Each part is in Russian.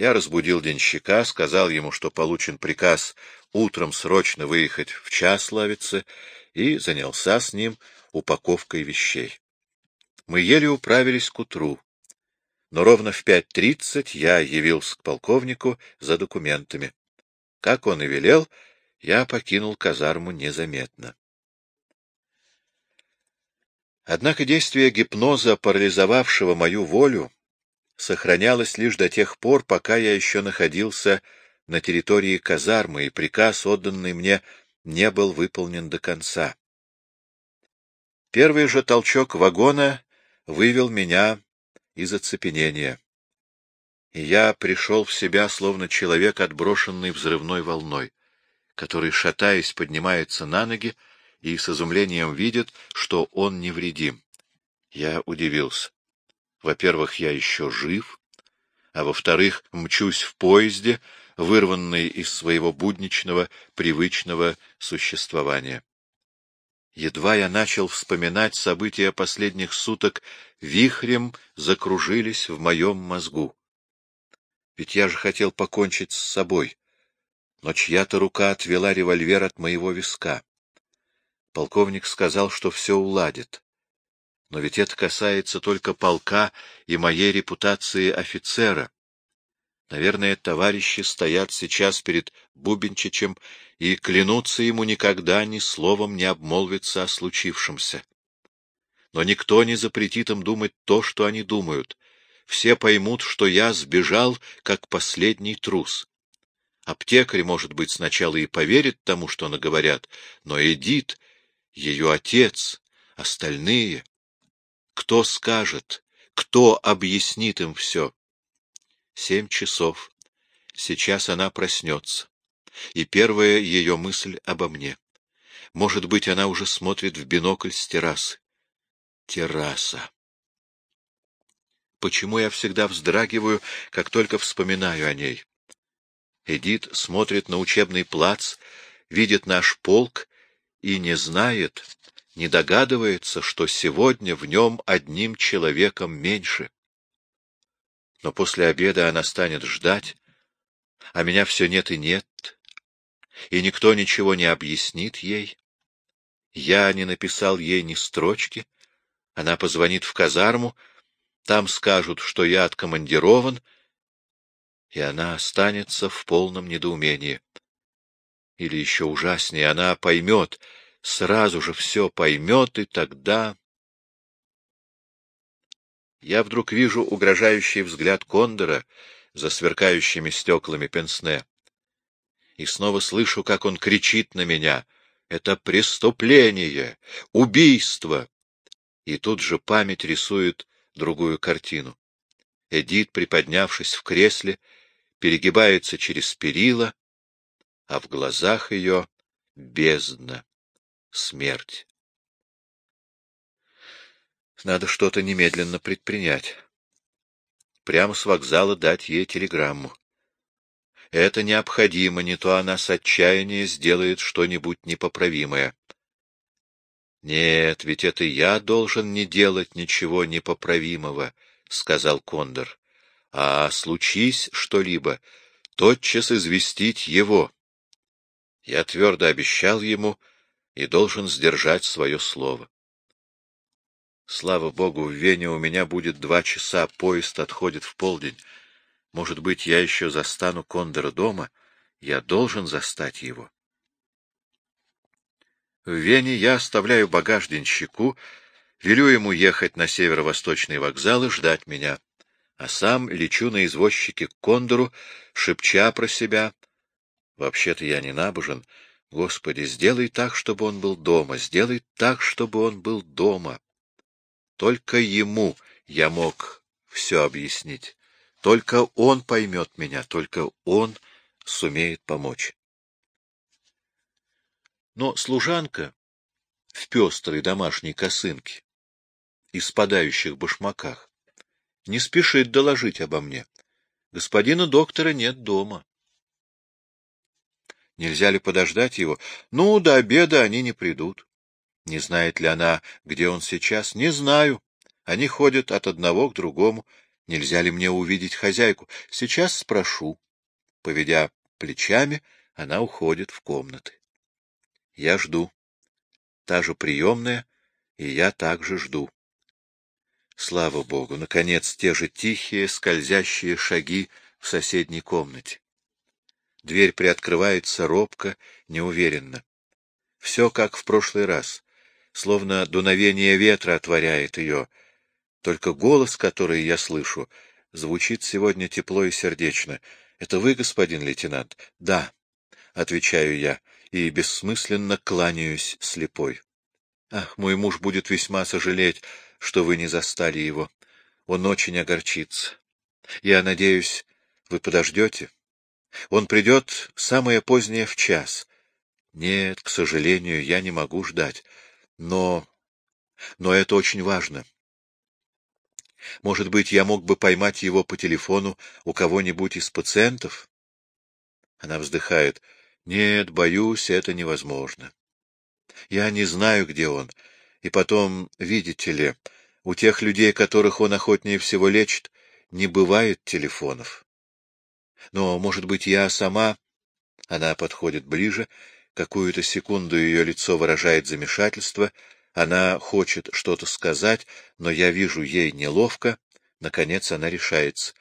Я разбудил денщика, сказал ему, что получен приказ утром срочно выехать в Чаславице, и занялся с ним упаковкой вещей. Мы еле управились к утру, но ровно в пять тридцать я явился к полковнику за документами. Как он и велел, я покинул казарму незаметно. Однако действие гипноза, парализовавшего мою волю, сохранялось лишь до тех пор, пока я еще находился на территории казармы, и приказ, отданный мне, не был выполнен до конца. Первый же толчок вагона вывел меня из оцепенения, и я пришел в себя, словно человек, отброшенный взрывной волной, который, шатаясь, поднимается на ноги и с изумлением видит, что он невредим. Я удивился. Во-первых, я еще жив, а во-вторых, мчусь в поезде, вырванный из своего будничного, привычного существования. Едва я начал вспоминать события последних суток, вихрем закружились в моем мозгу. Ведь я же хотел покончить с собой, но чья-то рука отвела револьвер от моего виска. Полковник сказал, что все уладит. Но ведь это касается только полка и моей репутации офицера. Наверное, товарищи стоят сейчас перед Бубенчичем и клянутся ему никогда ни словом не обмолвиться о случившемся. Но никто не запретит им думать то, что они думают. Все поймут, что я сбежал, как последний трус. Аптекарь, может быть, сначала и поверит тому, что наговорят, но Эдит, ее отец, остальные... Кто скажет, кто объяснит им все? Семь часов. Сейчас она проснется. И первая ее мысль обо мне. Может быть, она уже смотрит в бинокль с террасы. Терраса. Почему я всегда вздрагиваю, как только вспоминаю о ней? Эдит смотрит на учебный плац, видит наш полк и не знает, не догадывается, что сегодня в нем одним человеком меньше. Но после обеда она станет ждать, а меня все нет и нет, и никто ничего не объяснит ей. Я не написал ей ни строчки, она позвонит в казарму, там скажут, что я откомандирован, и она останется в полном недоумении. Или еще ужаснее, она поймет, сразу же все поймет, и тогда... Я вдруг вижу угрожающий взгляд Кондора за сверкающими стеклами пенсне. И снова слышу, как он кричит на меня. Это преступление, убийство. И тут же память рисует другую картину. Эдит, приподнявшись в кресле, перегибается через перила, а в глазах ее бездна смерть. Надо что-то немедленно предпринять. Прямо с вокзала дать ей телеграмму. Это необходимо, не то она с отчаяния сделает что-нибудь непоправимое. Нет, ведь это я должен не делать ничего непоправимого, — сказал Кондор. А случись что-либо, тотчас известить его. Я твердо обещал ему, — и должен сдержать свое слово. Слава богу, в Вене у меня будет два часа, поезд отходит в полдень. Может быть, я еще застану Кондора дома? Я должен застать его. В Вене я оставляю багаж денщику, велю ему ехать на северо-восточный вокзал и ждать меня, а сам лечу на извозчике к Кондору, шепча про себя. Вообще-то я не набожен, — Господи, сделай так, чтобы он был дома, сделай так, чтобы он был дома. Только ему я мог все объяснить. Только он поймет меня, только он сумеет помочь. Но служанка в пестрой домашней косынке и спадающих башмаках не спешит доложить обо мне. Господина доктора нет дома. Нельзя ли подождать его? Ну, до обеда они не придут. Не знает ли она, где он сейчас? Не знаю. Они ходят от одного к другому. Нельзя ли мне увидеть хозяйку? Сейчас спрошу. Поведя плечами, она уходит в комнаты. Я жду. Та же приемная, и я также жду. Слава Богу, наконец, те же тихие, скользящие шаги в соседней комнате. Дверь приоткрывается робко, неуверенно. Все как в прошлый раз, словно дуновение ветра отворяет ее. Только голос, который я слышу, звучит сегодня тепло и сердечно. — Это вы, господин лейтенант? — Да, — отвечаю я, и бессмысленно кланяюсь слепой. Ах, мой муж будет весьма сожалеть, что вы не застали его. Он очень огорчится. Я надеюсь, вы подождете? Он придет самое позднее в час. Нет, к сожалению, я не могу ждать. Но... но это очень важно. Может быть, я мог бы поймать его по телефону у кого-нибудь из пациентов? Она вздыхает. Нет, боюсь, это невозможно. Я не знаю, где он. И потом, видите ли, у тех людей, которых он охотнее всего лечит, не бывает телефонов. Но, может быть, я сама... Она подходит ближе, какую-то секунду ее лицо выражает замешательство, она хочет что-то сказать, но я вижу ей неловко. Наконец она решается.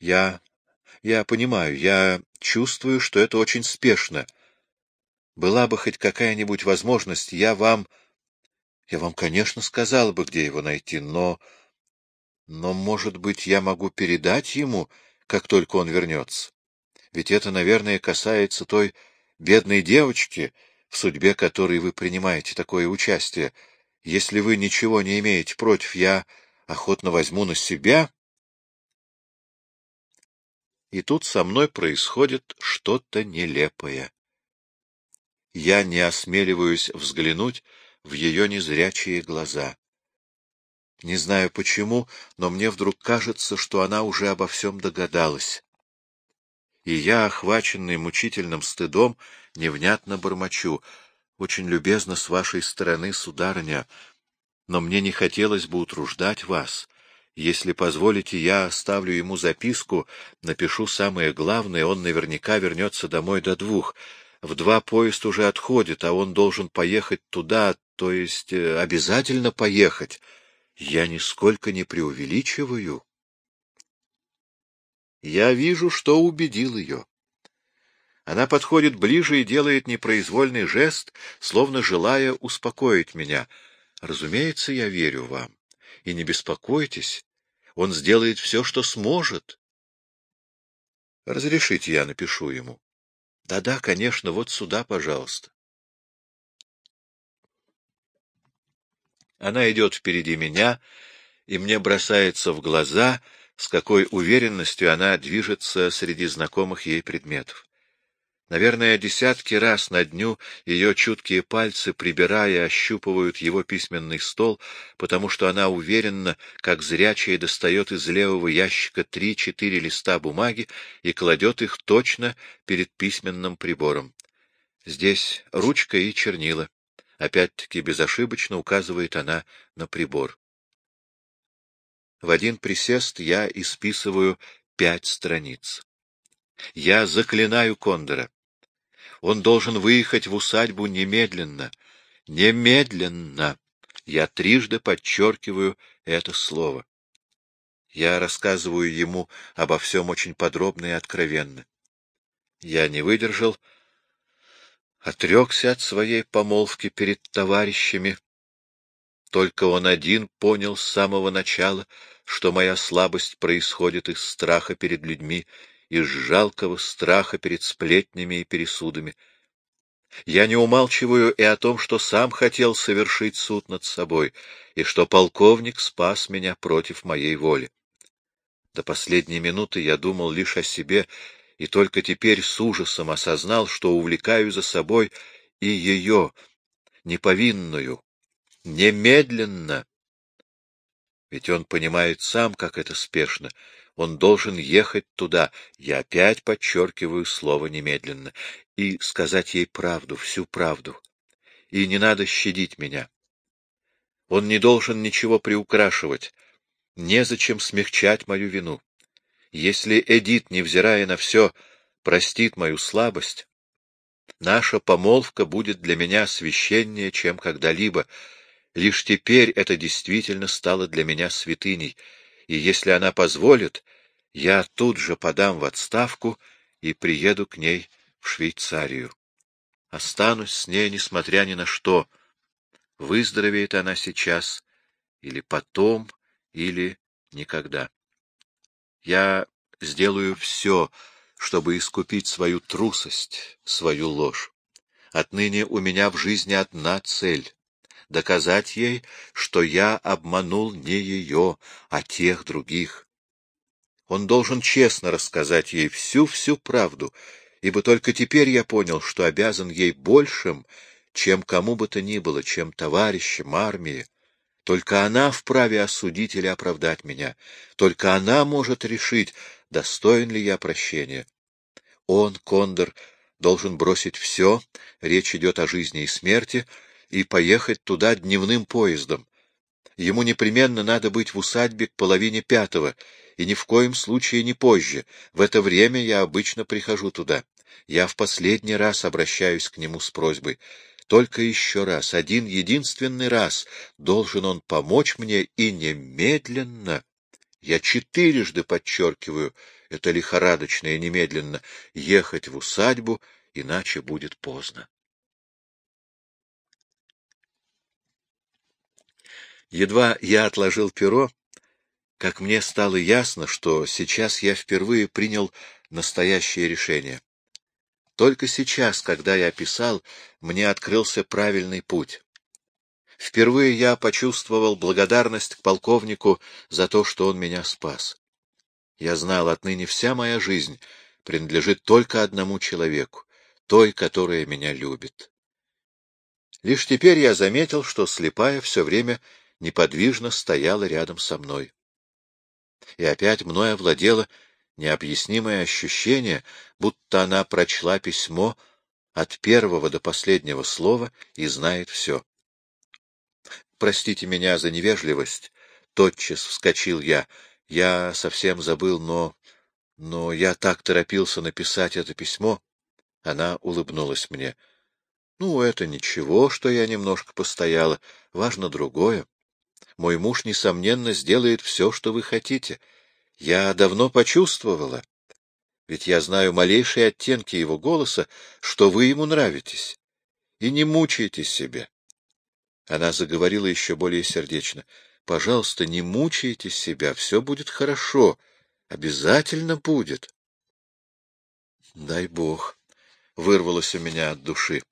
Я... я понимаю, я чувствую, что это очень спешно. Была бы хоть какая-нибудь возможность, я вам... Я вам, конечно, сказала бы, где его найти, но... Но, может быть, я могу передать ему, как только он вернется? Ведь это, наверное, касается той бедной девочки, в судьбе которой вы принимаете такое участие. Если вы ничего не имеете против, я охотно возьму на себя. И тут со мной происходит что-то нелепое. Я не осмеливаюсь взглянуть в ее незрячие глаза. Не знаю почему, но мне вдруг кажется, что она уже обо всем догадалась. И я, охваченный мучительным стыдом, невнятно бормочу. Очень любезно с вашей стороны, сударыня, но мне не хотелось бы утруждать вас. Если позволите, я оставлю ему записку, напишу самое главное, он наверняка вернется домой до двух. В два поезд уже отходит, а он должен поехать туда, то есть э, обязательно поехать. Я нисколько не преувеличиваю. Я вижу, что убедил ее. Она подходит ближе и делает непроизвольный жест, словно желая успокоить меня. Разумеется, я верю вам. И не беспокойтесь, он сделает все, что сможет. Разрешите, я напишу ему. Да-да, конечно, вот сюда, пожалуйста. Она идет впереди меня, и мне бросается в глаза, с какой уверенностью она движется среди знакомых ей предметов. Наверное, десятки раз на дню ее чуткие пальцы, прибирая, ощупывают его письменный стол, потому что она уверенно, как зрячая, достает из левого ящика три-четыре листа бумаги и кладет их точно перед письменным прибором. Здесь ручка и чернила. Опять-таки безошибочно указывает она на прибор. В один присест я исписываю пять страниц. Я заклинаю Кондора. Он должен выехать в усадьбу немедленно. Немедленно! Я трижды подчеркиваю это слово. Я рассказываю ему обо всем очень подробно и откровенно. Я не выдержал, отрекся от своей помолвки перед товарищами. Только он один понял с самого начала, что моя слабость происходит из страха перед людьми, из жалкого страха перед сплетнями и пересудами. Я не умалчиваю и о том, что сам хотел совершить суд над собой, и что полковник спас меня против моей воли. До последней минуты я думал лишь о себе и только теперь с ужасом осознал, что увлекаю за собой и ее, неповинную, немедленно. Ведь он понимает сам, как это спешно. Он должен ехать туда, я опять подчеркиваю слово «немедленно», и сказать ей правду, всю правду. И не надо щадить меня. Он не должен ничего приукрашивать. незачем смягчать мою вину. Если Эдит, невзирая на все, простит мою слабость, наша помолвка будет для меня священнее, чем когда-либо. Лишь теперь это действительно стало для меня святыней, и если она позволит, я тут же подам в отставку и приеду к ней в Швейцарию. Останусь с ней, несмотря ни на что. Выздоровеет она сейчас, или потом, или никогда. Я сделаю все, чтобы искупить свою трусость, свою ложь. Отныне у меня в жизни одна цель — доказать ей, что я обманул не ее, а тех других. Он должен честно рассказать ей всю-всю правду, ибо только теперь я понял, что обязан ей большим, чем кому бы то ни было, чем товарищам, армии. Только она вправе осудить или оправдать меня. Только она может решить, достоин ли я прощения. Он, Кондор, должен бросить все, речь идет о жизни и смерти, и поехать туда дневным поездом. Ему непременно надо быть в усадьбе к половине пятого, и ни в коем случае не позже. В это время я обычно прихожу туда. Я в последний раз обращаюсь к нему с просьбой. Только еще раз, один единственный раз должен он помочь мне и немедленно. Я четырежды подчеркиваю, это лихорадочно и немедленно, ехать в усадьбу, иначе будет поздно. Едва я отложил перо, как мне стало ясно, что сейчас я впервые принял настоящее решение. Только сейчас, когда я писал, мне открылся правильный путь. Впервые я почувствовал благодарность к полковнику за то, что он меня спас. Я знал, отныне вся моя жизнь принадлежит только одному человеку, той, которая меня любит. Лишь теперь я заметил, что слепая все время неподвижно стояла рядом со мной и опять мной овладело необъяснимое ощущение, будто она прочла письмо от первого до последнего слова и знает все. Простите меня за невежливость, тотчас вскочил я. Я совсем забыл, но... но я так торопился написать это письмо. Она улыбнулась мне. Ну, это ничего, что я немножко постояла. Важно другое. Мой муж, несомненно, сделает все, что вы хотите. Я давно почувствовала, ведь я знаю малейшие оттенки его голоса, что вы ему нравитесь. И не мучайте себя. Она заговорила еще более сердечно. Пожалуйста, не мучайте себя, все будет хорошо. Обязательно будет. Дай Бог, вырвалось у меня от души.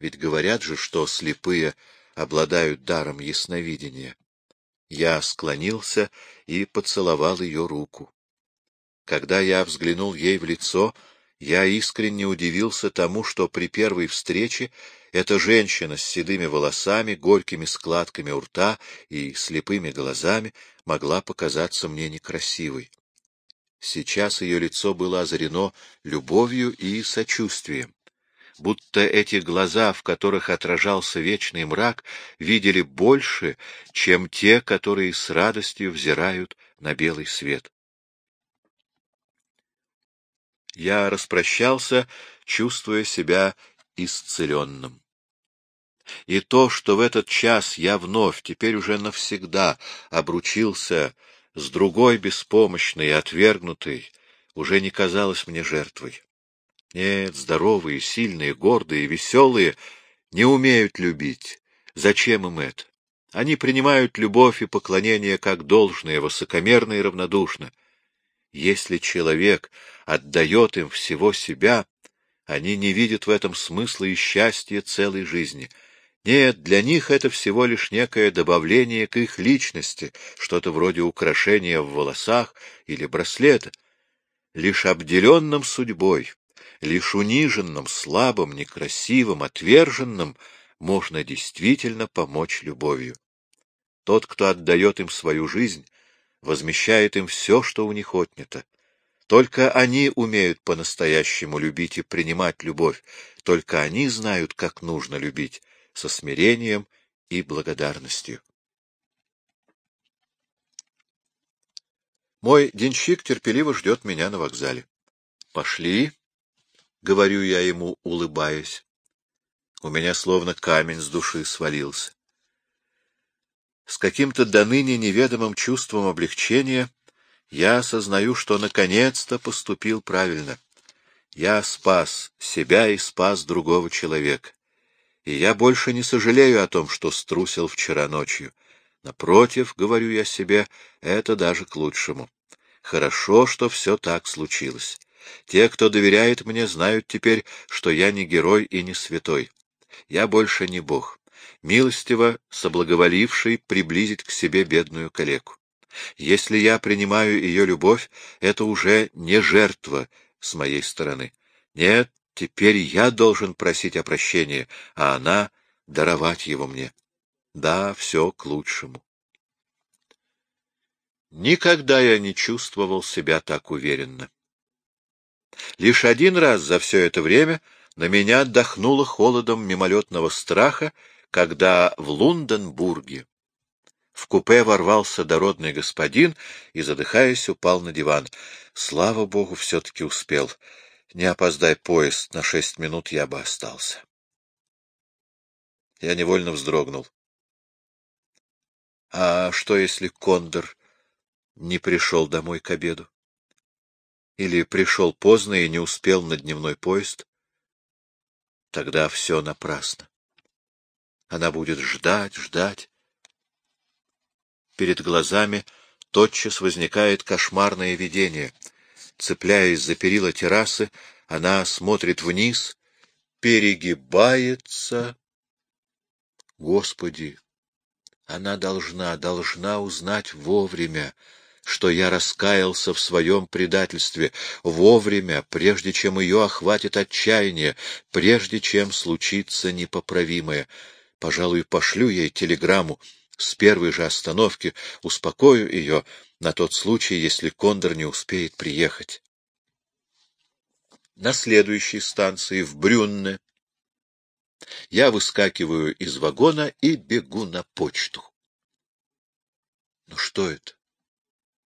Ведь говорят же, что слепые обладают даром ясновидения. Я склонился и поцеловал ее руку. Когда я взглянул ей в лицо, я искренне удивился тому, что при первой встрече эта женщина с седыми волосами, горькими складками у рта и слепыми глазами могла показаться мне некрасивой. Сейчас ее лицо было озарено любовью и сочувствием будто эти глаза, в которых отражался вечный мрак, видели больше, чем те, которые с радостью взирают на белый свет. Я распрощался, чувствуя себя исцеленным. И то, что в этот час я вновь, теперь уже навсегда, обручился с другой беспомощной отвергнутой, уже не казалось мне жертвой. Нет, здоровые, сильные, гордые, веселые не умеют любить. Зачем им это? Они принимают любовь и поклонение как должное, высокомерно и равнодушно. Если человек отдает им всего себя, они не видят в этом смысла и счастья целой жизни. Нет, для них это всего лишь некое добавление к их личности, что-то вроде украшения в волосах или браслета. Лишь обделенным судьбой, Лишь униженным, слабым, некрасивым, отверженным можно действительно помочь любовью. Тот, кто отдает им свою жизнь, возмещает им все, что у них отнято. Только они умеют по-настоящему любить и принимать любовь, только они знают, как нужно любить, со смирением и благодарностью. Мой денщик терпеливо ждет меня на вокзале. — Пошли, — говорю я ему, улыбаясь. У меня словно камень с души свалился. С каким-то доныне неведомым чувством облегчения я осознаю, что наконец-то поступил правильно. Я спас себя и спас другого человека. И я больше не сожалею о том, что струсил вчера ночью. Напротив, говорю я себе, это даже к лучшему. Хорошо, что все так случилось. Те, кто доверяет мне, знают теперь, что я не герой и не святой. Я больше не бог, милостиво соблаговоливший приблизить к себе бедную калеку. Если я принимаю ее любовь, это уже не жертва с моей стороны. Нет, теперь я должен просить о прощении, а она — даровать его мне. Да, все к лучшему. Никогда я не чувствовал себя так уверенно. Лишь один раз за все это время на меня отдохнуло холодом мимолетного страха, когда в Лунденбурге в купе ворвался дородный господин и, задыхаясь, упал на диван. Слава богу, все-таки успел. Не опоздай поезд, на шесть минут я бы остался. Я невольно вздрогнул. А что, если Кондор не пришел домой к обеду? Или пришел поздно и не успел на дневной поезд? Тогда все напрасно. Она будет ждать, ждать. Перед глазами тотчас возникает кошмарное видение. Цепляясь за перила террасы, она смотрит вниз, перегибается. Господи! Она должна, должна узнать вовремя, что я раскаялся в своем предательстве, вовремя, прежде чем ее охватит отчаяние, прежде чем случится непоправимое. Пожалуй, пошлю ей телеграмму с первой же остановки, успокою ее на тот случай, если Кондор не успеет приехать. На следующей станции, в Брюнне, я выскакиваю из вагона и бегу на почту. Ну что это?